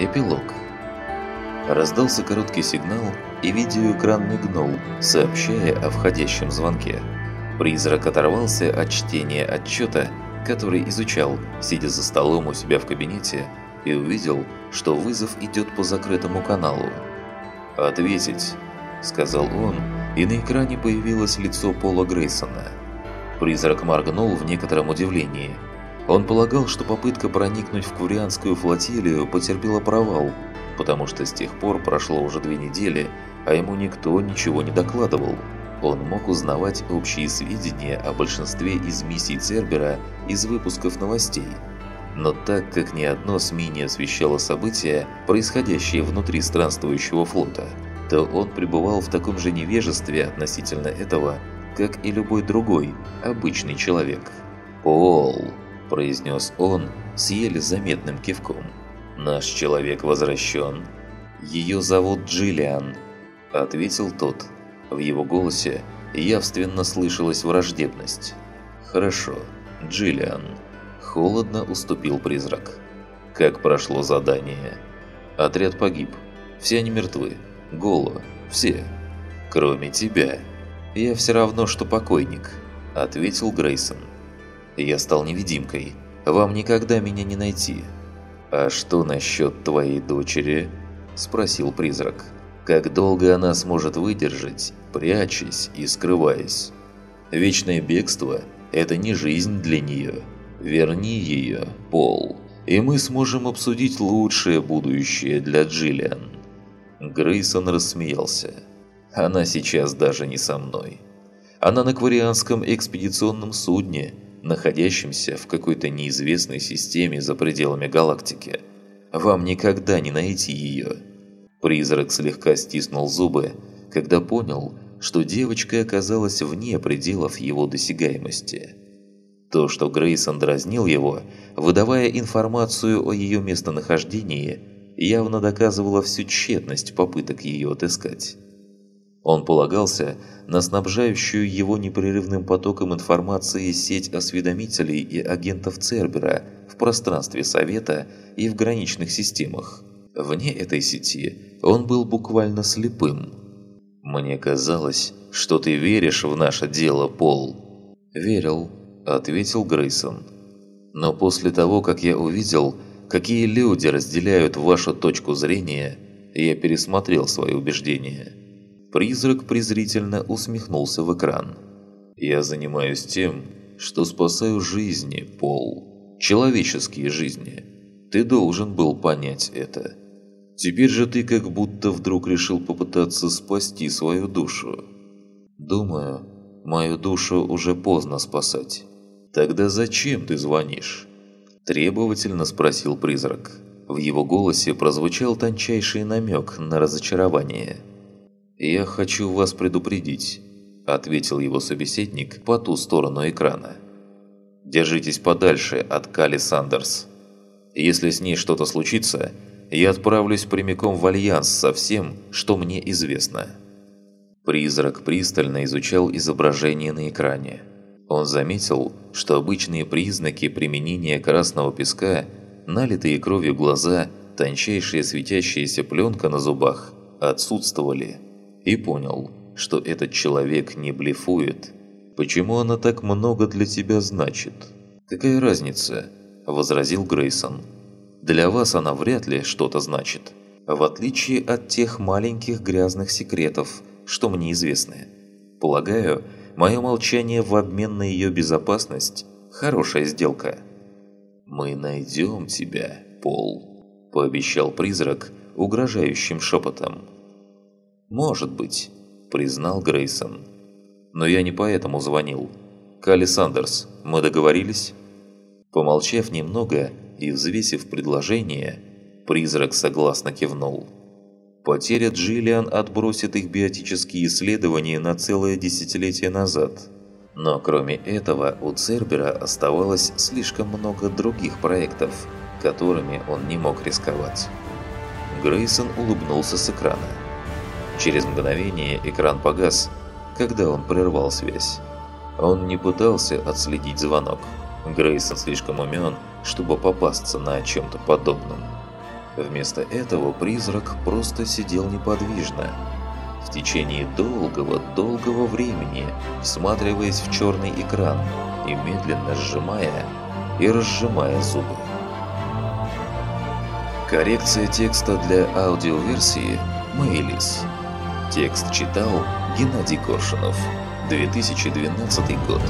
Эпилог. Раздался короткий сигнал, и видеоэкран мигнул, сообщая о входящем звонке. Призрак оторвался от чтения отчета, который изучал, сидя за столом у себя в кабинете, и увидел, что вызов идет по закрытому каналу. «Ответить», — сказал он, и на экране появилось лицо Пола Грейсона. Призрак моргнул в некотором удивлении — он полагал, что попытка проникнуть в Курианскую флотилию потерпела провал, потому что с тех пор прошло уже две недели, а ему никто ничего не докладывал. Он мог узнавать общие сведения о большинстве из миссий Цербера из выпусков новостей. Но так как ни одно СМИ не освещало события, происходящие внутри странствующего флота, то он пребывал в таком же невежестве относительно этого, как и любой другой, обычный человек. «Пол!» Произнес он с еле заметным кивком. «Наш человек возвращен. Ее зовут Джиллиан», – ответил тот. В его голосе явственно слышалась враждебность. «Хорошо, Джиллиан», – холодно уступил призрак. «Как прошло задание?» «Отряд погиб. Все они мертвы. Голо. Все. Кроме тебя. Я все равно, что покойник», – ответил Грейсон. Я стал невидимкой. Вам никогда меня не найти. А что насчет твоей дочери? Спросил призрак. Как долго она сможет выдержать, прячась и скрываясь? Вечное бегство – это не жизнь для нее. Верни ее, Пол, и мы сможем обсудить лучшее будущее для Джиллиан. Грейсон рассмеялся. Она сейчас даже не со мной. Она на кварианском экспедиционном судне – находящимся в какой-то неизвестной системе за пределами галактики. Вам никогда не найти ее. Призрак слегка стиснул зубы, когда понял, что девочка оказалась вне пределов его досягаемости. То, что Грейсон дразнил его, выдавая информацию о ее местонахождении, явно доказывало всю тщетность попыток ее отыскать. Он полагался на снабжающую его непрерывным потоком информации сеть осведомителей и агентов Цербера в пространстве Совета и в граничных системах. Вне этой сети он был буквально слепым. «Мне казалось, что ты веришь в наше дело, Пол». «Верил», — ответил Грейсон. «Но после того, как я увидел, какие люди разделяют вашу точку зрения, я пересмотрел свои убеждения». Призрак презрительно усмехнулся в экран. «Я занимаюсь тем, что спасаю жизни, Пол. Человеческие жизни. Ты должен был понять это. Теперь же ты как будто вдруг решил попытаться спасти свою душу. Думаю, мою душу уже поздно спасать. Тогда зачем ты звонишь?» Требовательно спросил призрак. В его голосе прозвучал тончайший намек на разочарование – «Я хочу вас предупредить», – ответил его собеседник по ту сторону экрана. «Держитесь подальше от Кали Сандерс. Если с ней что-то случится, я отправлюсь прямиком в Альянс со всем, что мне известно». Призрак пристально изучал изображение на экране. Он заметил, что обычные признаки применения красного песка, налитые кровью глаза, тончайшая светящаяся пленка на зубах отсутствовали и понял, что этот человек не блефует. «Почему она так много для тебя значит?» «Какая разница?» – возразил Грейсон. «Для вас она вряд ли что-то значит, в отличие от тех маленьких грязных секретов, что мне известны. Полагаю, мое молчание в обмен на ее безопасность – хорошая сделка». «Мы найдем тебя, Пол», – пообещал призрак угрожающим шепотом. «Может быть», – признал Грейсон. «Но я не поэтому звонил. Калли Сандерс, мы договорились?» Помолчав немного и взвесив предложение, призрак согласно кивнул. Потеря Джиллиан отбросит их биотические исследования на целое десятилетие назад. Но кроме этого у Цербера оставалось слишком много других проектов, которыми он не мог рисковать. Грейсон улыбнулся с экрана. Через мгновение экран погас, когда он прервал связь. Он не пытался отследить звонок. Грейсон слишком умен, чтобы попасться на чем-то подобном. Вместо этого призрак просто сидел неподвижно, в течение долгого-долгого времени, всматриваясь в черный экран и медленно сжимая и разжимая зубы. Коррекция текста для аудиоверсии «Мэйлис». Текст читал Геннадий Коршунов. 2012 год.